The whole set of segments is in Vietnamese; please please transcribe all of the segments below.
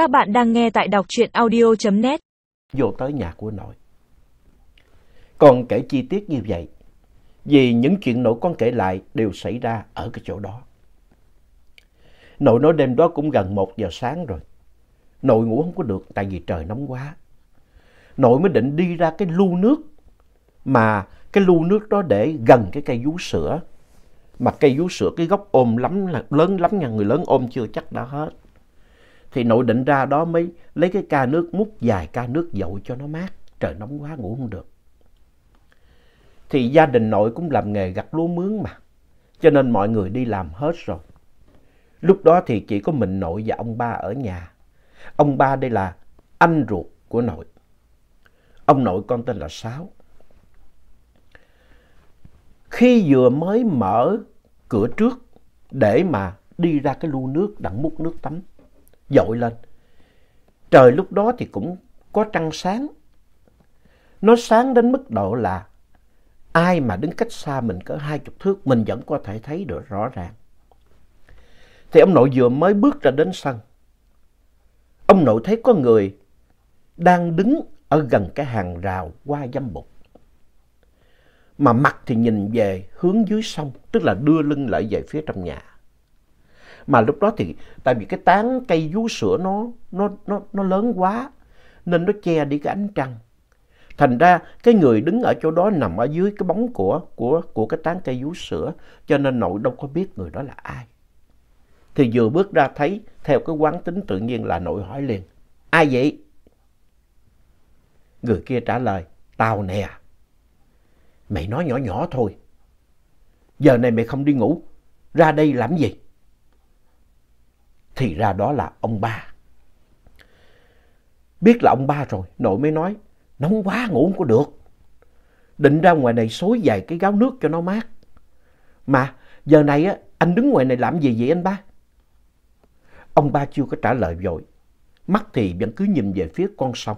Các bạn đang nghe tại đọc truyện audio.net vô tới nhà của nội. Còn kể chi tiết như vậy, vì những chuyện nội con kể lại đều xảy ra ở cái chỗ đó. Nội nói đêm đó cũng gần một giờ sáng rồi. Nội ngủ không có được tại vì trời nóng quá. Nội mới định đi ra cái lu nước mà cái lu nước đó để gần cái cây vú sữa. Mà cây vú sữa cái gốc ôm lắm, là lớn lắm nha, người lớn ôm chưa chắc đã hết. Thì nội định ra đó mới lấy cái ca nước múc dài ca nước dội cho nó mát. Trời nóng quá ngủ không được. Thì gia đình nội cũng làm nghề gặt lúa mướn mà. Cho nên mọi người đi làm hết rồi. Lúc đó thì chỉ có mình nội và ông ba ở nhà. Ông ba đây là anh ruột của nội. Ông nội con tên là Sáu. Khi vừa mới mở cửa trước để mà đi ra cái lu nước đặng múc nước tắm, dội lên. Trời lúc đó thì cũng có trăng sáng. Nó sáng đến mức độ là ai mà đứng cách xa mình cỡ hai chục thước mình vẫn có thể thấy được rõ ràng. Thì ông nội vừa mới bước ra đến sân. Ông nội thấy có người đang đứng ở gần cái hàng rào qua dâm bục. Mà mặt thì nhìn về hướng dưới sông, tức là đưa lưng lại về phía trong nhà. Mà lúc đó thì tại vì cái tán cây vú sữa nó, nó, nó, nó lớn quá nên nó che đi cái ánh trăng. Thành ra cái người đứng ở chỗ đó nằm ở dưới cái bóng của, của, của cái tán cây vú sữa cho nên nội đâu có biết người đó là ai. Thì vừa bước ra thấy theo cái quán tính tự nhiên là nội hỏi liền. Ai vậy? Người kia trả lời. Tao nè. Mày nói nhỏ nhỏ thôi. Giờ này mày không đi ngủ. Ra đây làm gì? Thì ra đó là ông ba. Biết là ông ba rồi, nội mới nói. Nóng quá ngủ không có được. Định ra ngoài này xối vài cái gáo nước cho nó mát. Mà giờ này á, anh đứng ngoài này làm gì vậy anh ba? Ông ba chưa có trả lời vội. Mắt thì vẫn cứ nhìn về phía con sông.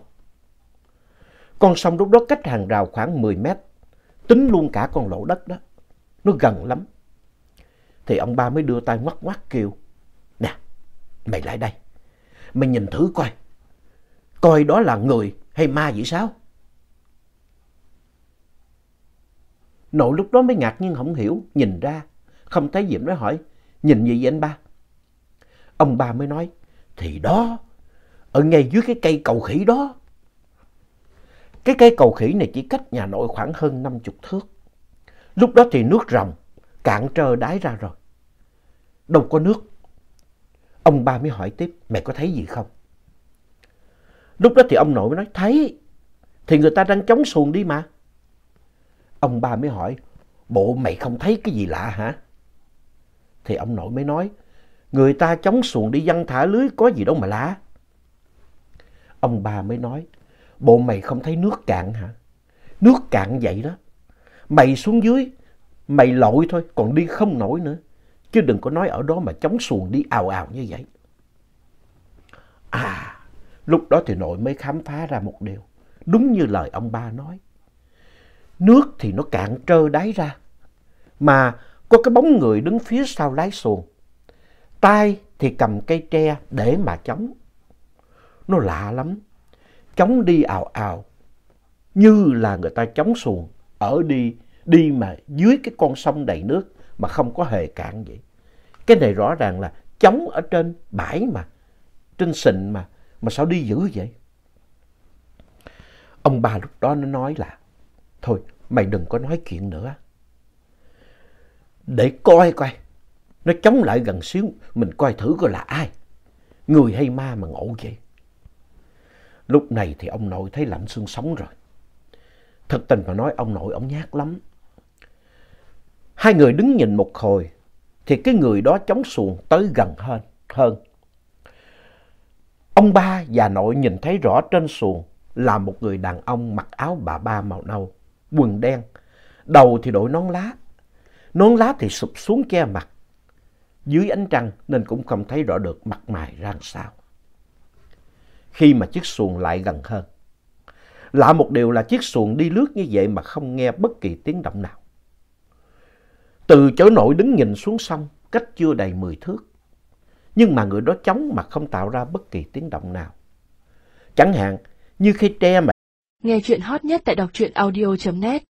Con sông lúc đó cách hàng rào khoảng 10 mét. Tính luôn cả con lỗ đất đó. Nó gần lắm. Thì ông ba mới đưa tay ngoắt ngoắt kêu. Mày lại đây. Mày nhìn thử coi. Coi đó là người hay ma vậy sao? Nội lúc đó mới ngạc nhiên không hiểu. Nhìn ra. Không thấy gì nói hỏi. Nhìn gì vậy anh ba? Ông ba mới nói. Thì đó. Ở ngay dưới cái cây cầu khỉ đó. Cái cây cầu khỉ này chỉ cách nhà nội khoảng hơn 50 thước. Lúc đó thì nước ròng, cạn trơ đáy ra rồi. Đâu có nước. Ông ba mới hỏi tiếp, mẹ có thấy gì không? Lúc đó thì ông nội mới nói, thấy. Thì người ta đang chống xuồng đi mà. Ông ba mới hỏi, bộ mày không thấy cái gì lạ hả? Thì ông nội mới nói, người ta chống xuồng đi văng thả lưới có gì đâu mà lạ. Ông ba mới nói, bộ mày không thấy nước cạn hả? Nước cạn vậy đó. Mày xuống dưới, mày lội thôi, còn đi không nổi nữa. Chứ đừng có nói ở đó mà chống xuồng đi ào ào như vậy. À, lúc đó thì nội mới khám phá ra một điều. Đúng như lời ông ba nói. Nước thì nó cạn trơ đáy ra. Mà có cái bóng người đứng phía sau lái xuồng. Tay thì cầm cây tre để mà chống. Nó lạ lắm. Chống đi ào ào. Như là người ta chống xuồng ở đi, đi mà dưới cái con sông đầy nước mà không có hề cạn vậy. Cái này rõ ràng là chống ở trên bãi mà, trên sình mà, mà sao đi dữ vậy? Ông bà lúc đó nó nói là, thôi mày đừng có nói chuyện nữa. Để coi coi, nó chống lại gần xíu, mình coi thử coi là ai. Người hay ma mà ngộ vậy. Lúc này thì ông nội thấy lạnh xương sống rồi. Thật tình mà nói ông nội ông nhát lắm. Hai người đứng nhìn một hồi thì cái người đó chống xuồng tới gần hơn. hơn. Ông ba và nội nhìn thấy rõ trên xuồng là một người đàn ông mặc áo bà ba màu nâu, quần đen, đầu thì đội nón lá. Nón lá thì sụp xuống che mặt. Dưới ánh trăng nên cũng không thấy rõ được mặt mày ra sao. Khi mà chiếc xuồng lại gần hơn. Lạ một điều là chiếc xuồng đi lướt như vậy mà không nghe bất kỳ tiếng động nào. Từ chỗ nội đứng nhìn xuống sông, cách chưa đầy 10 thước. nhưng mà người đó chống mà không tạo ra bất kỳ tiếng động nào. Chẳng hạn như khi tre mà Nghe chuyện hot nhất tại đọc truyện audio.net